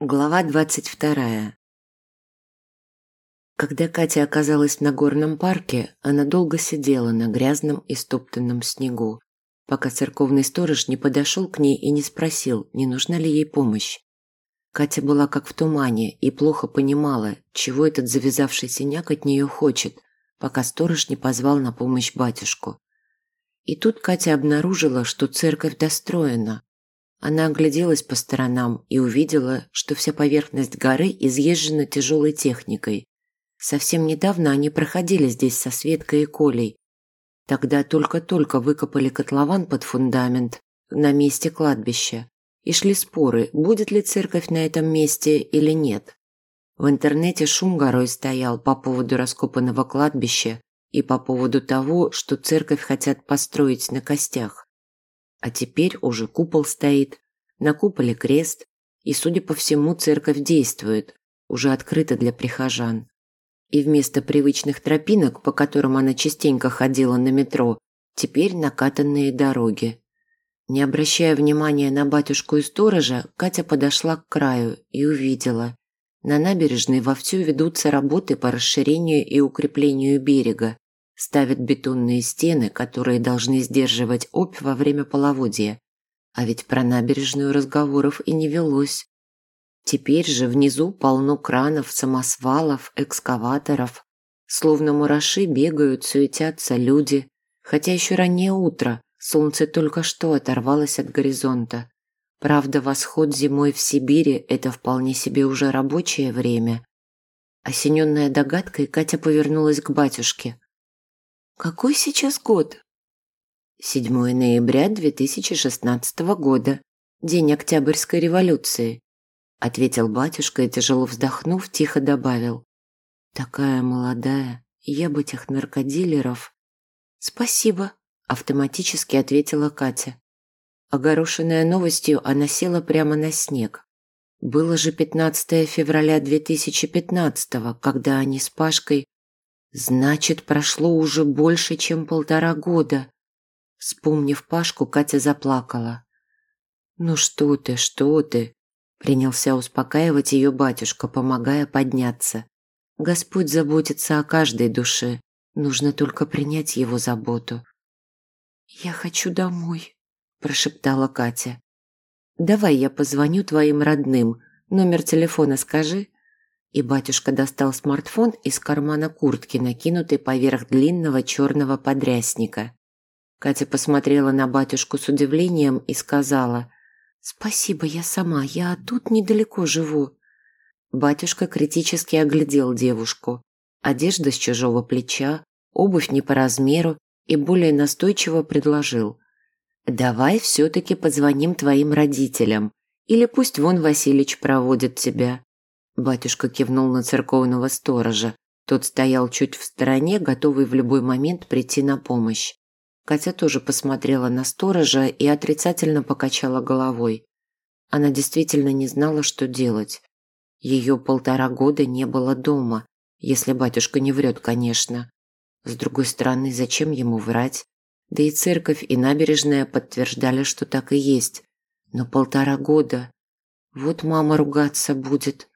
Глава двадцать вторая. Когда Катя оказалась в Нагорном парке, она долго сидела на грязном и стоптанном снегу, пока церковный сторож не подошел к ней и не спросил, не нужна ли ей помощь. Катя была как в тумане и плохо понимала, чего этот завязавший синяк от нее хочет, пока сторож не позвал на помощь батюшку. И тут Катя обнаружила, что церковь достроена, она огляделась по сторонам и увидела, что вся поверхность горы изъезжена тяжелой техникой. Совсем недавно они проходили здесь со Светкой и Колей. Тогда только-только выкопали котлован под фундамент на месте кладбища. И шли споры, будет ли церковь на этом месте или нет. В интернете шум горой стоял по поводу раскопанного кладбища и по поводу того, что церковь хотят построить на костях. А теперь уже купол стоит, на куполе крест, и, судя по всему, церковь действует, уже открыта для прихожан. И вместо привычных тропинок, по которым она частенько ходила на метро, теперь накатанные дороги. Не обращая внимания на батюшку и сторожа, Катя подошла к краю и увидела. На набережной вовсю ведутся работы по расширению и укреплению берега, ставят бетонные стены, которые должны сдерживать опь во время половодья. А ведь про набережную разговоров и не велось. Теперь же внизу полно кранов, самосвалов, экскаваторов. Словно мураши бегают, суетятся люди. Хотя еще раннее утро, солнце только что оторвалось от горизонта. Правда, восход зимой в Сибири – это вполне себе уже рабочее время. Осененная догадкой, Катя повернулась к батюшке. Какой сейчас год? 7 ноября 2016 года. День Октябрьской революции. Ответил батюшка и, тяжело вздохнув, тихо добавил. Такая молодая, я бы тех наркодилеров. Спасибо, автоматически ответила Катя. Огорошенная новостью, она села прямо на снег. Было же 15 февраля 2015 когда они с Пашкой Значит, прошло уже больше, чем полтора года. Вспомнив Пашку, Катя заплакала. «Ну что ты, что ты?» Принялся успокаивать ее батюшка, помогая подняться. Господь заботится о каждой душе. Нужно только принять его заботу. «Я хочу домой», – прошептала Катя. «Давай я позвоню твоим родным. Номер телефона скажи», и батюшка достал смартфон из кармана куртки, накинутой поверх длинного черного подрясника. Катя посмотрела на батюшку с удивлением и сказала «Спасибо, я сама, я тут недалеко живу». Батюшка критически оглядел девушку. Одежда с чужого плеча, обувь не по размеру и более настойчиво предложил «Давай все-таки позвоним твоим родителям, или пусть вон Василич проводит тебя. Батюшка кивнул на церковного сторожа. Тот стоял чуть в стороне, готовый в любой момент прийти на помощь. Катя тоже посмотрела на сторожа и отрицательно покачала головой. Она действительно не знала, что делать. Ее полтора года не было дома, если батюшка не врет, конечно. С другой стороны, зачем ему врать? Да и церковь, и набережная подтверждали, что так и есть. Но полтора года. Вот мама ругаться будет.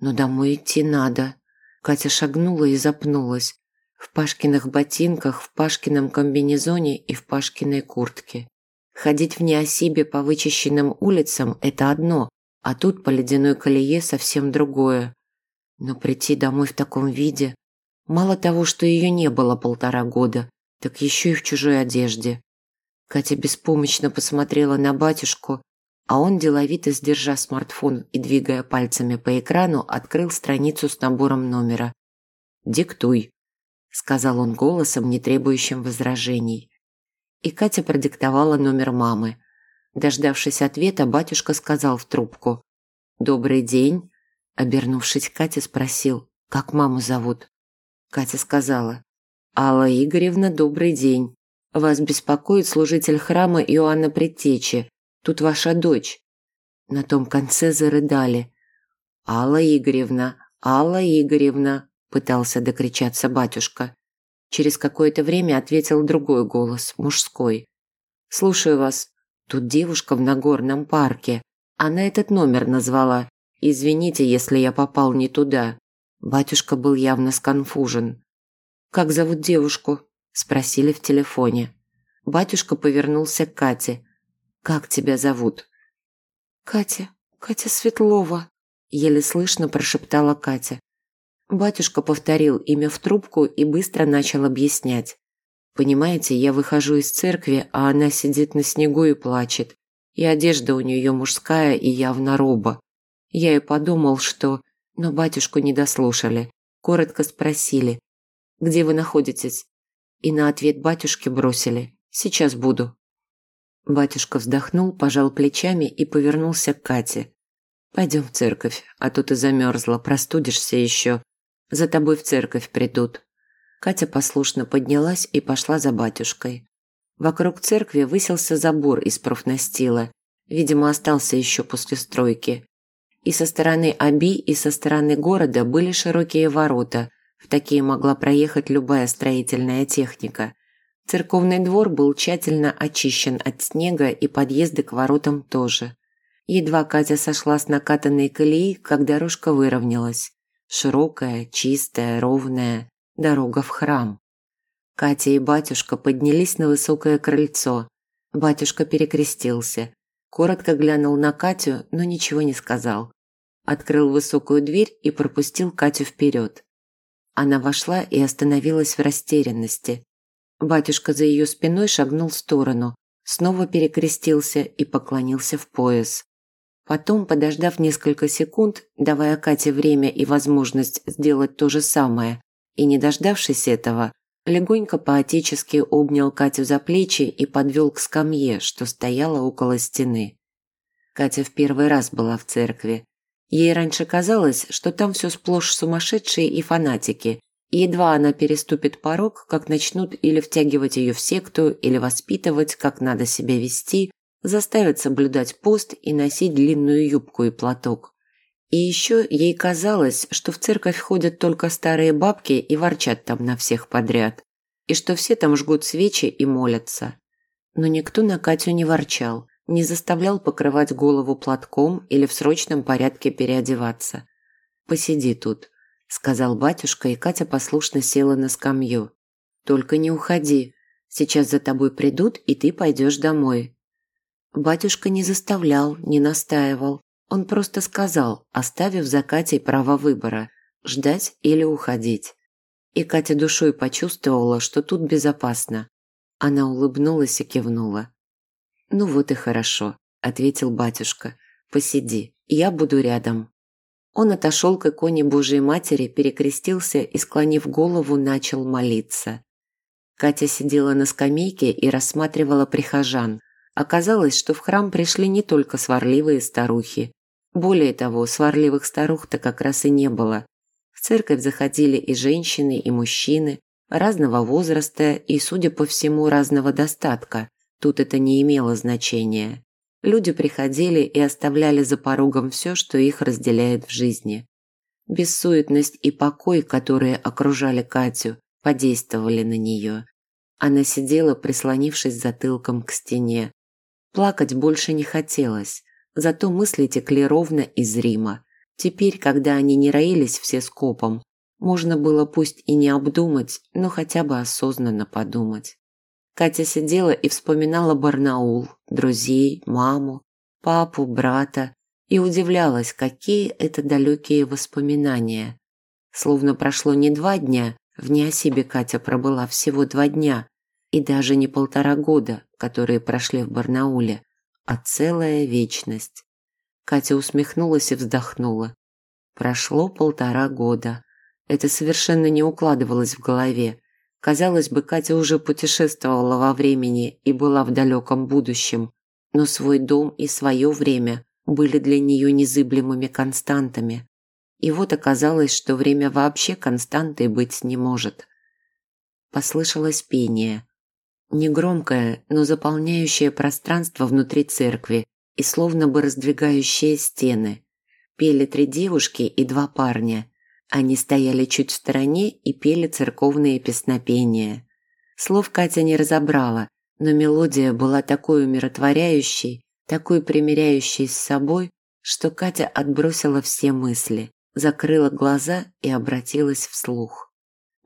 Но домой идти надо. Катя шагнула и запнулась. В Пашкиных ботинках, в Пашкином комбинезоне и в Пашкиной куртке. Ходить в неосибе по вычищенным улицам – это одно, а тут по ледяной колее совсем другое. Но прийти домой в таком виде… Мало того, что ее не было полтора года, так еще и в чужой одежде. Катя беспомощно посмотрела на батюшку а он, деловито сдержа смартфон и двигая пальцами по экрану, открыл страницу с набором номера. «Диктуй», – сказал он голосом, не требующим возражений. И Катя продиктовала номер мамы. Дождавшись ответа, батюшка сказал в трубку. «Добрый день», – обернувшись к Кате, спросил, «Как маму зовут?» Катя сказала, «Алла Игоревна, добрый день. Вас беспокоит служитель храма Иоанна Предтечи. Тут ваша дочь». На том конце зарыдали. «Алла Игоревна, Алла Игоревна», – пытался докричаться батюшка. Через какое-то время ответил другой голос, мужской. «Слушаю вас. Тут девушка в Нагорном парке. Она этот номер назвала. Извините, если я попал не туда». Батюшка был явно сконфужен. «Как зовут девушку?» – спросили в телефоне. Батюшка повернулся к Кате. «Как тебя зовут?» «Катя, Катя Светлова», – еле слышно прошептала Катя. Батюшка повторил имя в трубку и быстро начал объяснять. «Понимаете, я выхожу из церкви, а она сидит на снегу и плачет. И одежда у нее мужская и явно роба. Я и подумал, что... Но батюшку не дослушали. Коротко спросили, где вы находитесь? И на ответ батюшке бросили. Сейчас буду. Батюшка вздохнул, пожал плечами и повернулся к Кате. Пойдем в церковь, а то ты замерзла, простудишься еще. За тобой в церковь придут. Катя послушно поднялась и пошла за батюшкой. Вокруг церкви высился забор из профнастила. Видимо, остался еще после стройки. И со стороны Аби, и со стороны города были широкие ворота. В такие могла проехать любая строительная техника. Церковный двор был тщательно очищен от снега и подъезды к воротам тоже. Едва Катя сошла с накатанной колеи, как дорожка выровнялась. Широкая, чистая, ровная. Дорога в храм. Катя и батюшка поднялись на высокое крыльцо. Батюшка перекрестился. Коротко глянул на Катю, но ничего не сказал. Открыл высокую дверь и пропустил Катю вперед. Она вошла и остановилась в растерянности. Батюшка за ее спиной шагнул в сторону, снова перекрестился и поклонился в пояс. Потом, подождав несколько секунд, давая Кате время и возможность сделать то же самое, и не дождавшись этого, легонько поотечески обнял Катю за плечи и подвел к скамье, что стояла около стены. Катя в первый раз была в церкви. Ей раньше казалось, что там все сплошь сумасшедшие и фанатики, едва она переступит порог, как начнут или втягивать ее в секту, или воспитывать, как надо себя вести, заставят соблюдать пост и носить длинную юбку и платок. И еще ей казалось, что в церковь ходят только старые бабки и ворчат там на всех подряд, и что все там жгут свечи и молятся. Но никто на Катю не ворчал, не заставлял покрывать голову платком или в срочном порядке переодеваться. «Посиди тут», – сказал батюшка, и Катя послушно села на скамью. «Только не уходи. Сейчас за тобой придут, и ты пойдешь домой. Батюшка не заставлял, не настаивал. Он просто сказал, оставив за Катей право выбора – ждать или уходить. И Катя душой почувствовала, что тут безопасно. Она улыбнулась и кивнула. «Ну вот и хорошо», – ответил батюшка. «Посиди, я буду рядом». Он отошел к иконе Божией Матери, перекрестился и, склонив голову, начал молиться. Катя сидела на скамейке и рассматривала прихожан – Оказалось, что в храм пришли не только сварливые старухи. Более того, сварливых старух-то как раз и не было. В церковь заходили и женщины, и мужчины, разного возраста и, судя по всему, разного достатка. Тут это не имело значения. Люди приходили и оставляли за порогом все, что их разделяет в жизни. Бессуетность и покой, которые окружали Катю, подействовали на нее. Она сидела, прислонившись затылком к стене, Плакать больше не хотелось, зато мысли текли ровно и зримо. Теперь, когда они не роились все скопом, можно было пусть и не обдумать, но хотя бы осознанно подумать. Катя сидела и вспоминала Барнаул, друзей, маму, папу, брата и удивлялась, какие это далекие воспоминания. Словно прошло не два дня, в Неосибе Катя пробыла всего два дня, и даже не полтора года, которые прошли в Барнауле, а целая вечность. Катя усмехнулась и вздохнула. Прошло полтора года. Это совершенно не укладывалось в голове. Казалось бы, Катя уже путешествовала во времени и была в далеком будущем, но свой дом и свое время были для нее незыблемыми константами. И вот оказалось, что время вообще константой быть не может. Послышалось пение. Негромкое, но заполняющее пространство внутри церкви и словно бы раздвигающие стены. Пели три девушки и два парня. Они стояли чуть в стороне и пели церковные песнопения. Слов Катя не разобрала, но мелодия была такой умиротворяющей, такой примиряющей с собой, что Катя отбросила все мысли, закрыла глаза и обратилась вслух.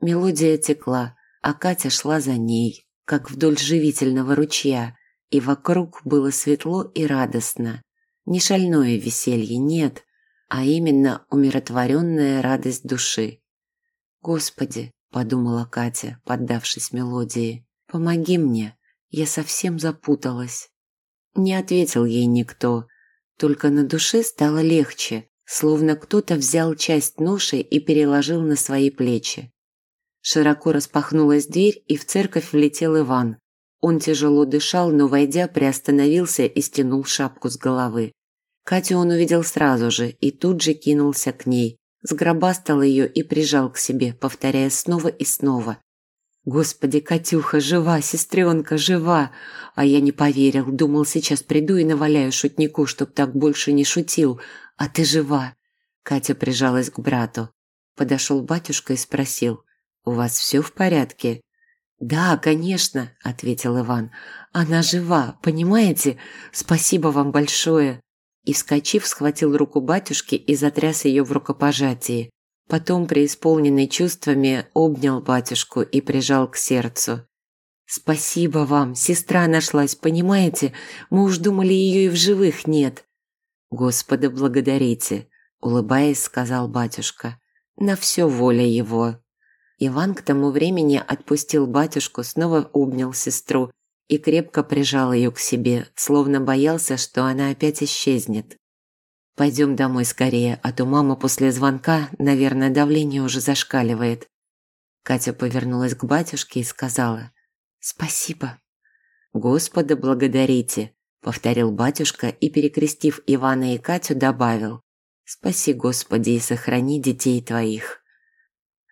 Мелодия текла, а Катя шла за ней, как вдоль живительного ручья, и вокруг было светло и радостно. Не шальное веселье, нет, а именно умиротворенная радость души. «Господи», – подумала Катя, поддавшись мелодии, – «помоги мне, я совсем запуталась». Не ответил ей никто, только на душе стало легче, словно кто-то взял часть ноши и переложил на свои плечи. Широко распахнулась дверь, и в церковь влетел Иван. Он тяжело дышал, но, войдя, приостановился и стянул шапку с головы. Катю он увидел сразу же и тут же кинулся к ней, сгробастал ее и прижал к себе, повторяя снова и снова. «Господи, Катюха, жива, сестренка, жива!» А я не поверил, думал, сейчас приду и наваляю шутнику, чтоб так больше не шутил. А ты жива!» Катя прижалась к брату. Подошел батюшка и спросил, «У вас все в порядке?» «Да, конечно», – ответил Иван. «Она жива, понимаете? Спасибо вам большое!» И, вскочив, схватил руку батюшки и затряс ее в рукопожатии. Потом, преисполненный чувствами, обнял батюшку и прижал к сердцу. «Спасибо вам, сестра нашлась, понимаете? Мы уж думали, ее и в живых нет». «Господа благодарите», – улыбаясь, сказал батюшка. «На все воля его». Иван к тому времени отпустил батюшку, снова обнял сестру и крепко прижал ее к себе, словно боялся, что она опять исчезнет. «Пойдем домой скорее, а то мама после звонка, наверное, давление уже зашкаливает». Катя повернулась к батюшке и сказала «Спасибо». «Господа благодарите», – повторил батюшка и, перекрестив Ивана и Катю, добавил «Спаси, Господи, и сохрани детей твоих».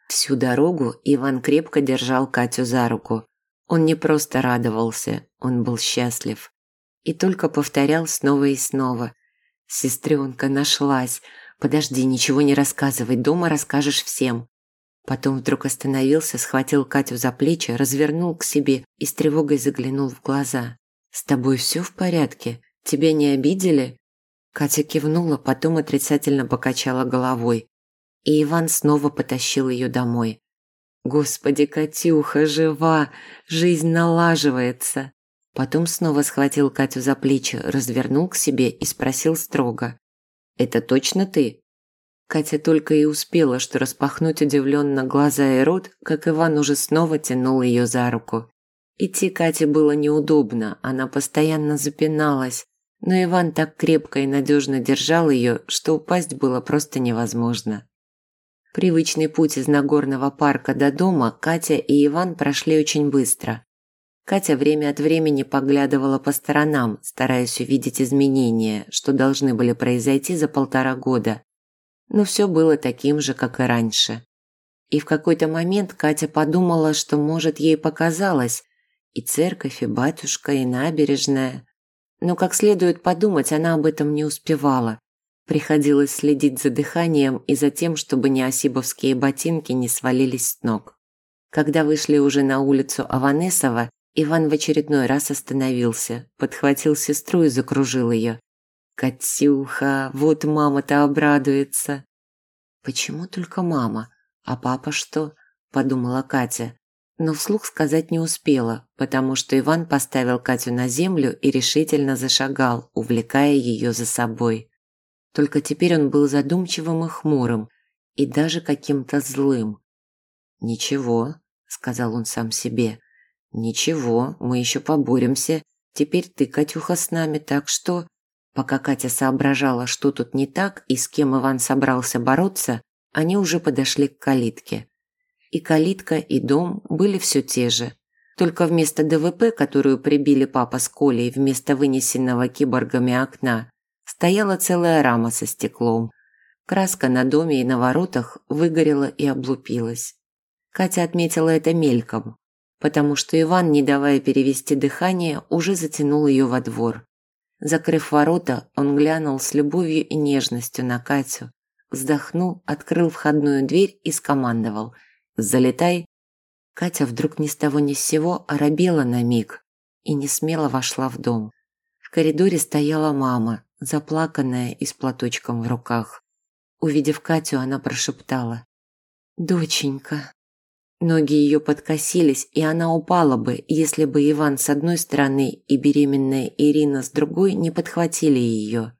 Всю дорогу Иван крепко держал Катю за руку. Он не просто радовался, он был счастлив. И только повторял снова и снова. «Сестренка нашлась. Подожди, ничего не рассказывай, дома расскажешь всем». Потом вдруг остановился, схватил Катю за плечи, развернул к себе и с тревогой заглянул в глаза. «С тобой все в порядке? Тебя не обидели?» Катя кивнула, потом отрицательно покачала головой. И Иван снова потащил ее домой. «Господи, Катюха, жива! Жизнь налаживается!» Потом снова схватил Катю за плечи, развернул к себе и спросил строго. «Это точно ты?» Катя только и успела, что распахнуть удивленно глаза и рот, как Иван уже снова тянул ее за руку. Идти Кате было неудобно, она постоянно запиналась, но Иван так крепко и надежно держал ее, что упасть было просто невозможно. Привычный путь из Нагорного парка до дома Катя и Иван прошли очень быстро. Катя время от времени поглядывала по сторонам, стараясь увидеть изменения, что должны были произойти за полтора года. Но все было таким же, как и раньше. И в какой-то момент Катя подумала, что, может, ей показалось, и церковь, и батюшка, и набережная. Но как следует подумать, она об этом не успевала. Приходилось следить за дыханием и за тем, чтобы неосибовские ботинки не свалились с ног. Когда вышли уже на улицу Аванесова, Иван в очередной раз остановился, подхватил сестру и закружил ее. «Катюха, вот мама-то обрадуется!» «Почему только мама? А папа что?» – подумала Катя. Но вслух сказать не успела, потому что Иван поставил Катю на землю и решительно зашагал, увлекая ее за собой. Только теперь он был задумчивым и хмурым, и даже каким-то злым. «Ничего», – сказал он сам себе, – «Ничего, мы еще поборемся. Теперь ты, Катюха, с нами, так что...» Пока Катя соображала, что тут не так и с кем Иван собрался бороться, они уже подошли к калитке. И калитка, и дом были все те же. Только вместо ДВП, которую прибили папа с Колей вместо вынесенного киборгами окна, стояла целая рама со стеклом. Краска на доме и на воротах выгорела и облупилась. Катя отметила это мельком, потому что Иван, не давая перевести дыхание, уже затянул ее во двор. Закрыв ворота, он глянул с любовью и нежностью на Катю, вздохнул, открыл входную дверь и скомандовал «Залетай!». Катя вдруг ни с того ни с сего оробела на миг и не смело вошла в дом. В коридоре стояла мама, заплаканная и с платочком в руках. Увидев Катю, она прошептала. «Доченька». Ноги ее подкосились, и она упала бы, если бы Иван с одной стороны и беременная Ирина с другой не подхватили ее.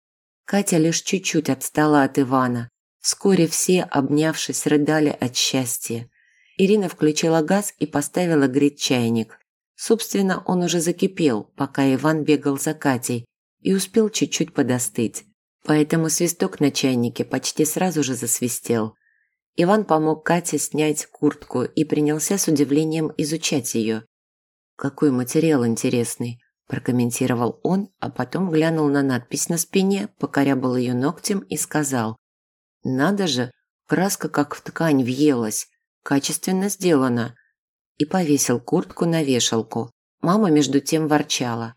Катя лишь чуть-чуть отстала от Ивана. Вскоре все, обнявшись, рыдали от счастья. Ирина включила газ и поставила греть чайник. Собственно, он уже закипел, пока Иван бегал за Катей, и успел чуть-чуть подостыть. Поэтому свисток на чайнике почти сразу же засвистел. Иван помог Кате снять куртку и принялся с удивлением изучать ее. «Какой материал интересный», – прокомментировал он, а потом глянул на надпись на спине, покорябал ее ногтем и сказал. «Надо же, краска как в ткань въелась, качественно сделано». И повесил куртку на вешалку. Мама между тем ворчала.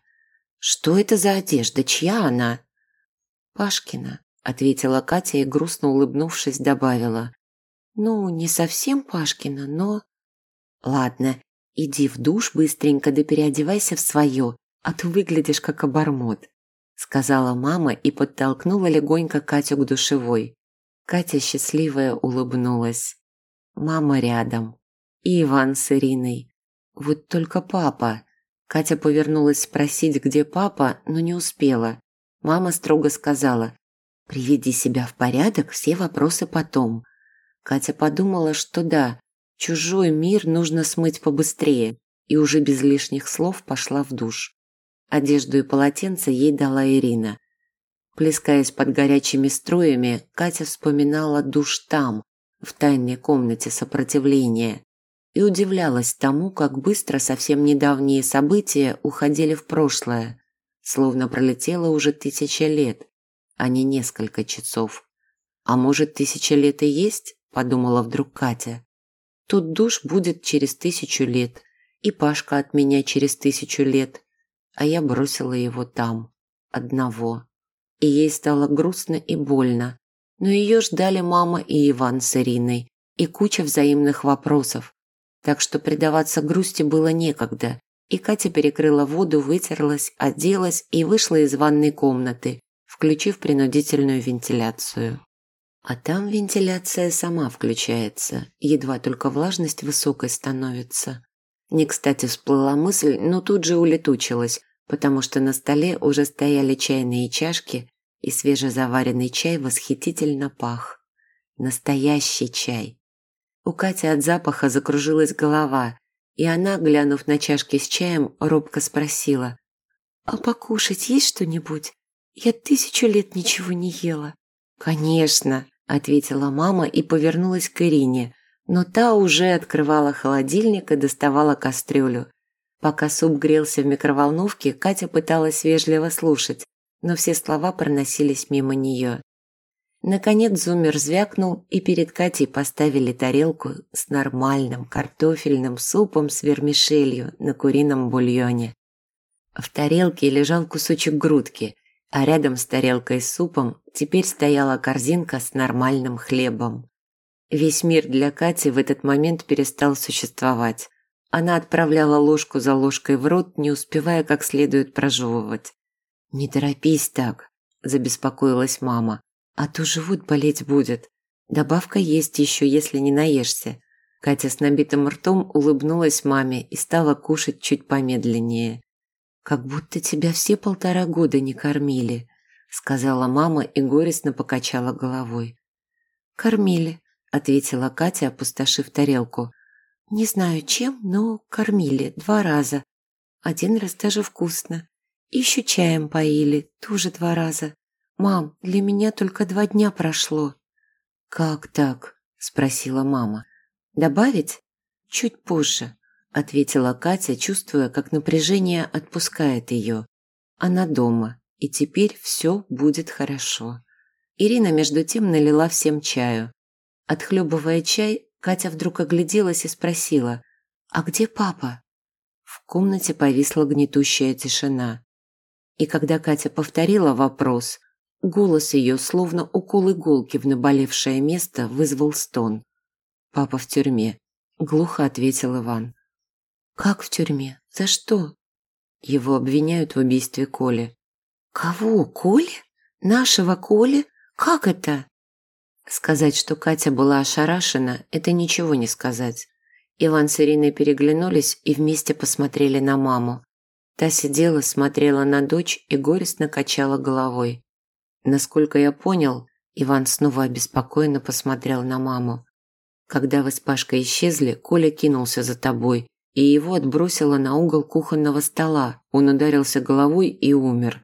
«Что это за одежда? Чья она?» «Пашкина», – ответила Катя и, грустно улыбнувшись, добавила. «Ну, не совсем Пашкина, но...» «Ладно, иди в душ быстренько да переодевайся в свое, а ты выглядишь как обормот», – сказала мама и подтолкнула легонько Катю к душевой. Катя счастливая улыбнулась. Мама рядом. И Иван с Ириной. Вот только папа. Катя повернулась спросить, где папа, но не успела. Мама строго сказала, «Приведи себя в порядок, все вопросы потом». Катя подумала, что да, чужой мир нужно смыть побыстрее, и уже без лишних слов пошла в душ. Одежду и полотенце ей дала Ирина. Плескаясь под горячими струями, Катя вспоминала душ там, в тайной комнате сопротивления и удивлялась тому, как быстро совсем недавние события уходили в прошлое, словно пролетело уже тысяча лет, а не несколько часов. «А может, тысяча лет и есть?» – подумала вдруг Катя. «Тут душ будет через тысячу лет, и Пашка от меня через тысячу лет, а я бросила его там, одного». И ей стало грустно и больно, но ее ждали мама и Иван с Ириной, и куча взаимных вопросов, так что предаваться грусти было некогда, и Катя перекрыла воду, вытерлась, оделась и вышла из ванной комнаты, включив принудительную вентиляцию. А там вентиляция сама включается, едва только влажность высокой становится. Не кстати всплыла мысль, но тут же улетучилась, потому что на столе уже стояли чайные чашки, и свежезаваренный чай восхитительно пах. Настоящий чай, у Кати от запаха закружилась голова, и она, глянув на чашки с чаем, робко спросила. «А покушать есть что-нибудь? Я тысячу лет ничего не ела». «Конечно», – ответила мама и повернулась к Ирине, но та уже открывала холодильник и доставала кастрюлю. Пока суп грелся в микроволновке, Катя пыталась вежливо слушать, но все слова проносились мимо нее. Наконец зумер звякнул, и перед Катей поставили тарелку с нормальным картофельным супом с вермишелью на курином бульоне. В тарелке лежал кусочек грудки, а рядом с тарелкой с супом теперь стояла корзинка с нормальным хлебом. Весь мир для Кати в этот момент перестал существовать. Она отправляла ложку за ложкой в рот, не успевая как следует прожевывать. «Не торопись так», – забеспокоилась мама а то живот болеть будет. Добавка есть еще, если не наешься». Катя с набитым ртом улыбнулась маме и стала кушать чуть помедленнее. «Как будто тебя все полтора года не кормили», – сказала мама и горестно покачала головой. «Кормили», – ответила Катя, опустошив тарелку. «Не знаю чем, но кормили два раза. Один раз даже вкусно. Еще чаем поили, тоже два раза. «Мам, для меня только два дня прошло». «Как так?» – спросила мама. «Добавить?» «Чуть позже», – ответила Катя, чувствуя, как напряжение отпускает ее. Она дома, и теперь все будет хорошо. Ирина между тем налила всем чаю. Отхлебывая чай, Катя вдруг огляделась и спросила, «А где папа?» В комнате повисла гнетущая тишина. И когда Катя повторила вопрос, Голос ее, словно укол иголки в наболевшее место, вызвал стон. «Папа в тюрьме», – глухо ответил Иван. «Как в тюрьме? За что?» Его обвиняют в убийстве Коли. «Кого? Коли?» Нашего Коли? Как это?» Сказать, что Катя была ошарашена, это ничего не сказать. Иван с Ириной переглянулись и вместе посмотрели на маму. Та сидела, смотрела на дочь и горестно качала головой. Насколько я понял, Иван снова обеспокоенно посмотрел на маму. Когда вы с Пашкой исчезли, Коля кинулся за тобой, и его отбросило на угол кухонного стола. Он ударился головой и умер.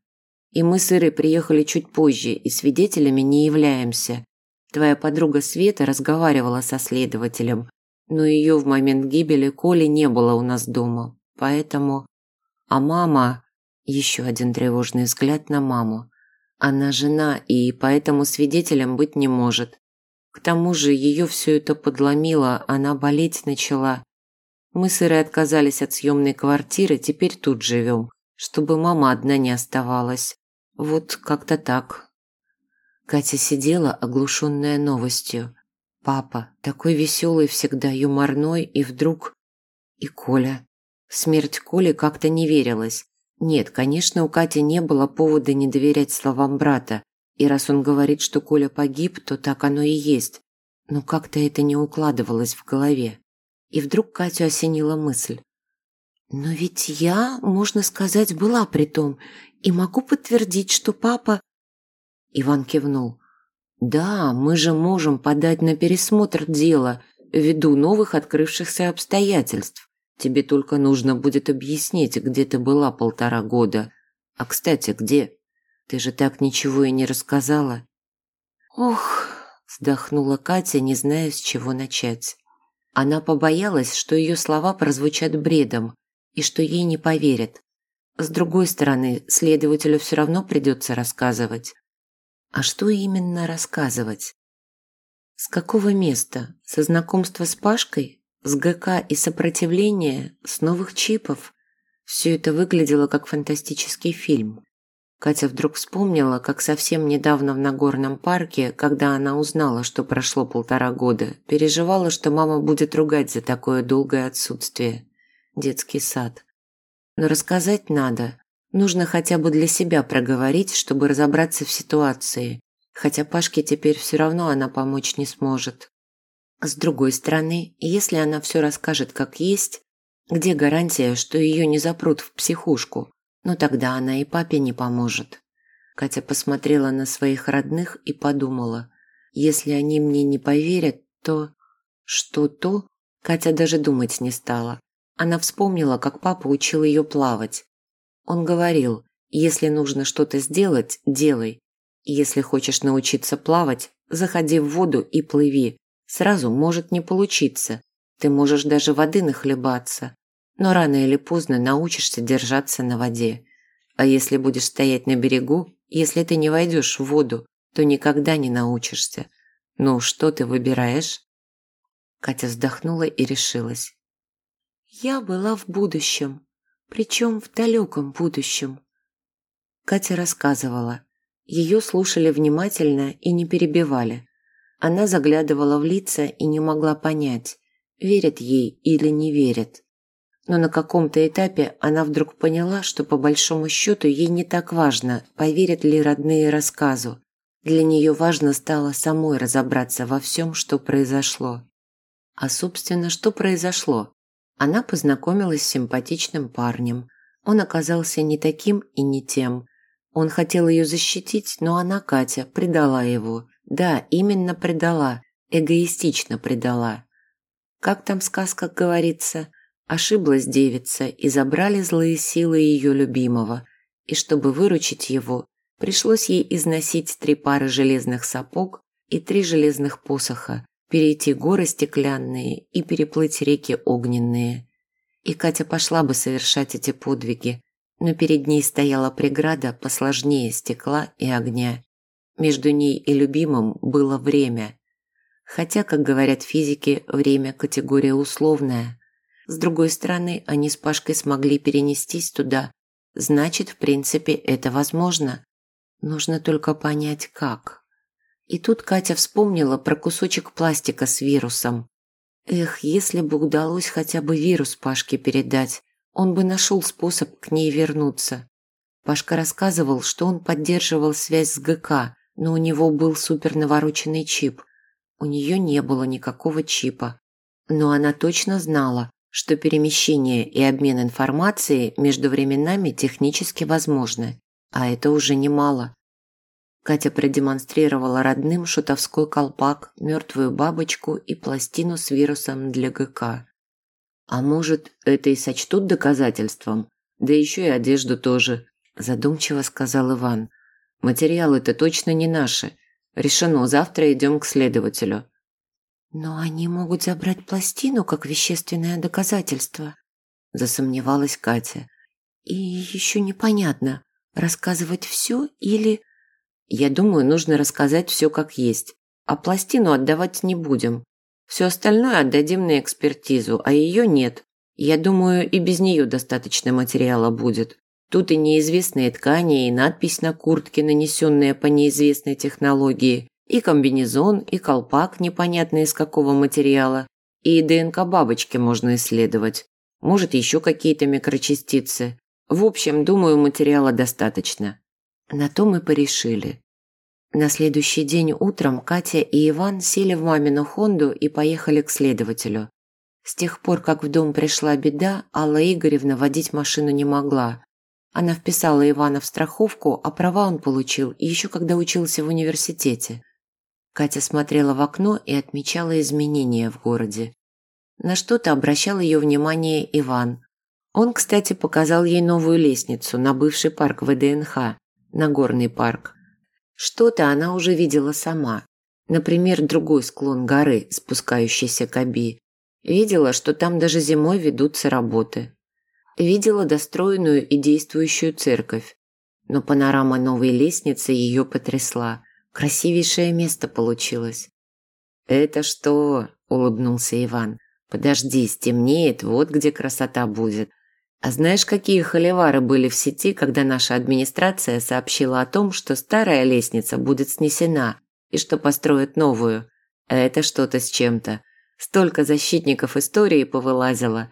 И мы с Ирой приехали чуть позже, и свидетелями не являемся. Твоя подруга Света разговаривала со следователем, но ее в момент гибели Коли не было у нас дома. Поэтому... А мама... Еще один тревожный взгляд на маму. Она жена и поэтому свидетелем быть не может. К тому же ее все это подломило, она болеть начала. Мы с Ирой отказались от съемной квартиры, теперь тут живем, чтобы мама одна не оставалась. Вот как-то так. Катя сидела, оглушенная новостью. Папа, такой веселый всегда, юморной, и вдруг... И Коля. Смерть Коли как-то не верилась. Нет, конечно, у Кати не было повода не доверять словам брата. И раз он говорит, что Коля погиб, то так оно и есть. Но как-то это не укладывалось в голове. И вдруг Катю осенила мысль. «Но ведь я, можно сказать, была при том, и могу подтвердить, что папа...» Иван кивнул. «Да, мы же можем подать на пересмотр дела ввиду новых открывшихся обстоятельств. Тебе только нужно будет объяснить, где ты была полтора года. А, кстати, где? Ты же так ничего и не рассказала». «Ох», – вздохнула Катя, не зная, с чего начать. Она побоялась, что ее слова прозвучат бредом и что ей не поверят. С другой стороны, следователю все равно придется рассказывать. А что именно рассказывать? С какого места? Со знакомства с Пашкой? С ГК и сопротивления? С новых чипов? Все это выглядело как фантастический фильм. Катя вдруг вспомнила, как совсем недавно в Нагорном парке, когда она узнала, что прошло полтора года, переживала, что мама будет ругать за такое долгое отсутствие. Детский сад. Но рассказать надо, Нужно хотя бы для себя проговорить, чтобы разобраться в ситуации. Хотя Пашке теперь все равно она помочь не сможет. С другой стороны, если она все расскажет как есть, где гарантия, что ее не запрут в психушку? Но тогда она и папе не поможет. Катя посмотрела на своих родных и подумала, если они мне не поверят, то... Что то? Катя даже думать не стала. Она вспомнила, как папа учил ее плавать. Он говорил, если нужно что-то сделать, делай. Если хочешь научиться плавать, заходи в воду и плыви. Сразу может не получиться. Ты можешь даже воды нахлебаться. Но рано или поздно научишься держаться на воде. А если будешь стоять на берегу, если ты не войдешь в воду, то никогда не научишься. Ну, что ты выбираешь? Катя вздохнула и решилась. Я была в будущем причем в далеком будущем. Катя рассказывала. Ее слушали внимательно и не перебивали. Она заглядывала в лица и не могла понять, верят ей или не верят. Но на каком-то этапе она вдруг поняла, что по большому счету ей не так важно, поверят ли родные рассказу. Для нее важно стало самой разобраться во всем, что произошло. А, собственно, что произошло? Она познакомилась с симпатичным парнем. Он оказался не таким и не тем. Он хотел ее защитить, но она, Катя, предала его. Да, именно предала, эгоистично предала. Как там сказка говорится? Ошиблась девица, и забрали злые силы ее любимого. И чтобы выручить его, пришлось ей износить три пары железных сапог и три железных посоха, перейти горы стеклянные и переплыть реки огненные. И Катя пошла бы совершать эти подвиги, но перед ней стояла преграда посложнее стекла и огня. Между ней и любимым было время. Хотя, как говорят физики, время – категория условная. С другой стороны, они с Пашкой смогли перенестись туда. Значит, в принципе, это возможно. Нужно только понять, как. И тут Катя вспомнила про кусочек пластика с вирусом. Эх, если бы удалось хотя бы вирус Пашке передать, он бы нашел способ к ней вернуться. Пашка рассказывал, что он поддерживал связь с ГК, но у него был супер навороченный чип. У нее не было никакого чипа. Но она точно знала, что перемещение и обмен информацией между временами технически возможны, а это уже немало. Катя продемонстрировала родным шутовской колпак, мертвую бабочку и пластину с вирусом для ГК. А может, это и сочтут доказательством? Да еще и одежду тоже, задумчиво сказал Иван. Материалы-то точно не наши. Решено, завтра идем к следователю. Но они могут забрать пластину как вещественное доказательство, засомневалась Катя. И еще непонятно, рассказывать все или... Я думаю, нужно рассказать все как есть, а пластину отдавать не будем. Все остальное отдадим на экспертизу, а ее нет. Я думаю, и без нее достаточно материала будет. Тут и неизвестные ткани, и надпись на куртке, нанесенная по неизвестной технологии, и комбинезон, и колпак, непонятно из какого материала, и ДНК бабочки можно исследовать. Может, еще какие-то микрочастицы. В общем, думаю, материала достаточно. На то мы порешили. На следующий день утром Катя и Иван сели в мамину Хонду и поехали к следователю. С тех пор, как в дом пришла беда, Алла Игоревна водить машину не могла. Она вписала Ивана в страховку, а права он получил еще когда учился в университете. Катя смотрела в окно и отмечала изменения в городе. На что-то обращал ее внимание Иван. Он, кстати, показал ей новую лестницу на бывший парк ВДНХ, на горный парк. Что-то она уже видела сама. Например, другой склон горы, спускающийся к Аби. Видела, что там даже зимой ведутся работы. Видела достроенную и действующую церковь. Но панорама новой лестницы ее потрясла. Красивейшее место получилось. «Это что?» – улыбнулся Иван. «Подожди, стемнеет, вот где красота будет. А знаешь, какие холивары были в сети, когда наша администрация сообщила о том, что старая лестница будет снесена и что построят новую? Это что-то с чем-то. Столько защитников истории повылазило.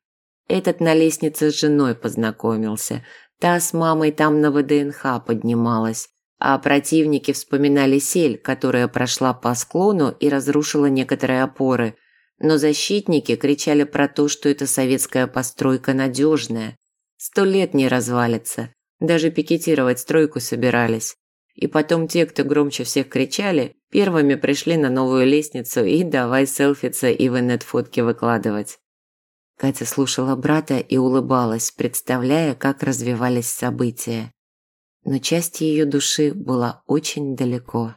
Этот на лестнице с женой познакомился. Та с мамой там на ВДНХ поднималась. А противники вспоминали сель, которая прошла по склону и разрушила некоторые опоры – но защитники кричали про то, что эта советская постройка надежная. Сто лет не развалится. Даже пикетировать стройку собирались. И потом те, кто громче всех кричали, первыми пришли на новую лестницу и давай селфиться и в инет фотки выкладывать. Катя слушала брата и улыбалась, представляя, как развивались события. Но часть ее души была очень далеко.